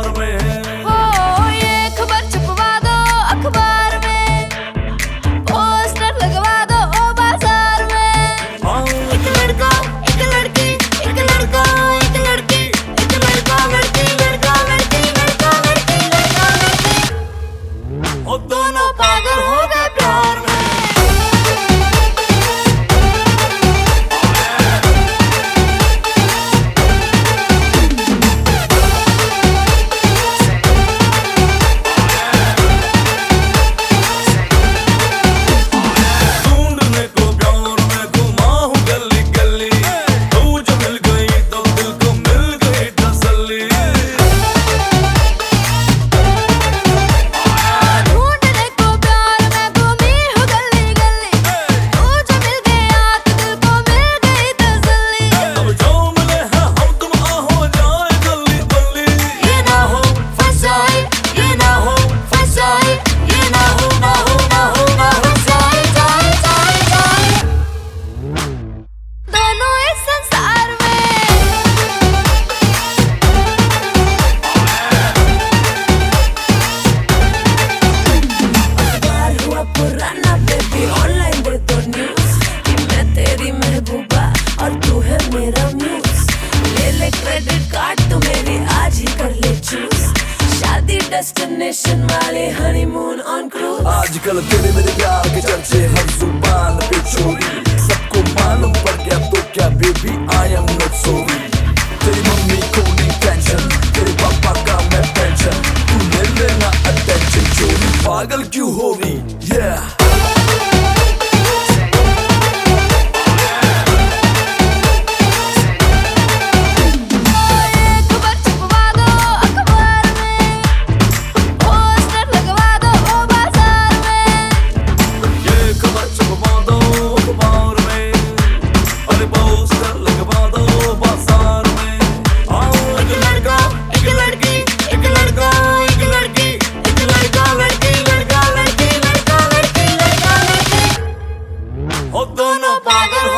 अखबार में। हो ये खबर छुपवा दो अखबार में। पोस्टर लगवा दो ओ बाज़ार में। हाँ। एक लड़का एक लड़की एक लड़का एक लड़की एक लड़का लड़की लड़का लड़की लड़का लड़की लड़का लड़की। ओ दोनों पागल हो। डेस्टिनेशन वाले हनीमून ऑन क्रूज आजकल तेरे मेरे प्यार के चर्चे हर ज़ुबान पे चोरी। सबको मालूम पड़ गया तो क्या baby I am not sorry तेरी मम्मी को नहीं टेंशन तेरे पापा का मैं पेंशन तू ले लेना अटेंशन पागल क्यों हो yeah लड़का